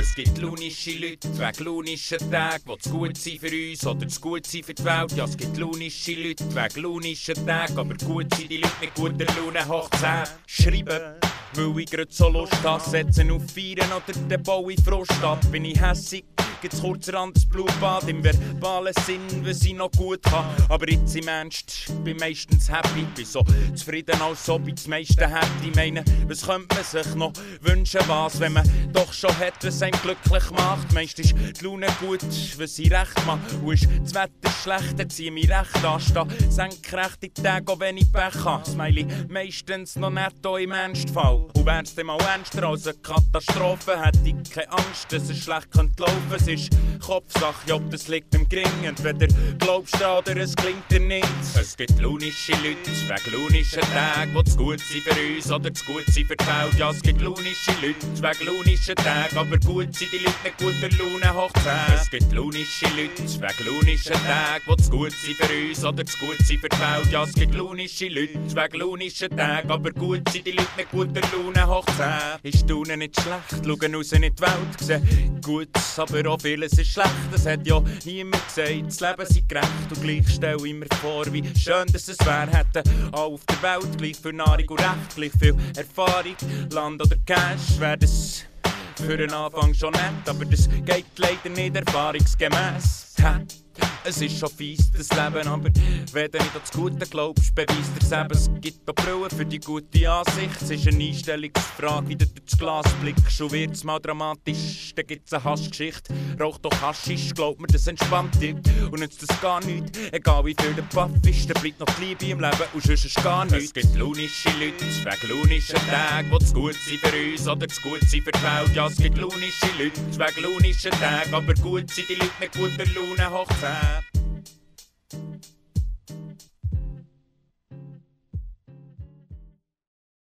Es gibt launische Leute wegen launischen Tagen, die zu gut sind für uns oder zu gut sind für die Welt. Ja, es gibt launische Leute wegen launischen Tagen, aber gut sind die Leute mit guter Laune hoch 10. Schreiben, weil ich grad so Lust hab, setzen auf Feiern oder den Bau in Frost ab. Bin ich hässig, gibt's kurzerhand das Blutbad im verbalen Sinn, was ich noch gut hab. Aber jetzt im Ernst, bin meistens happy, bin so zufrieden, als ob ich das meiste hätte. Ich meine, was könnte man sich noch wünschen, was, wenn man doch schon hat, was einem glücklich macht. Meist ist die Laune gut, was ich recht mache. Und ist das Wetter schlecht, dann zieh mich recht an, steh senkrecht in die Tage, auch wenn ich Pech habe. Smiley, meistens noch netto im Ernstfall. Und wär's dann mal ernster als eine Katastrophe, hätte ich keine Angst, dass es schlecht könnte laufen. Ist Kopfsache, ob das liegt im Gring. Entweder glaubst du oder es klingt dir nicht. Es gibt launische Leute wegen launischen Tagen, die zu gut sind für uns oder zu gut sind für die Welt. Ja, es gibt launische Leute wegen launischen Tagen, aber gut sind die Leute mit guter Laune hoch 10. Es gibt launische Leute wegen launischen Tagen, die zu gut sind für uns oder zu gut sind für die Welt. Ja, es gibt launische Leute wegen launischen Tagen, aber gut sind die Leute mit guter Laune hoch 10. Ist die nicht schlecht, schauen raus in die Welt, sehen gut, aber auch vieles ist schlecht. Das hat ja niemand gesagt, das Leben sei gerecht. Und gleich stell ich mir vor, wie schön dass es wäre, hätten alle auf der Welt gleich viel Nahrung und Recht, gleich viel Erfahrung, Land oder Cash, wäre das für den Anfang schon nett, aber das geht leider nicht erfahrungsgemäß. Es ist schon fies, das Leben, aber wenn du nicht an das Gute glaubst, beweist er es eben. Es gibt auch Brühe für die gute Ansicht. Es ist eine Einstellungsfrage, wie du durch das Glas blickst. Und wird's mal dramatisch, dann gibt's eine Hassgeschichte. Rauch doch Haschisch, glaub mir, das entspannt dich. Und nützt das gar nichts, egal wie viel der Puff ist, dann bleibt noch die Liebe im Leben und sonst ist gar nichts. Es gibt launische Leute wegen launischen Tagen, die zu gut sind für uns oder zu gut sind für die Welt. Ja, es gibt launische Leute wegen launischen Tagen, aber gut sind die Leute mit guter Laune hoch 10. Thank you.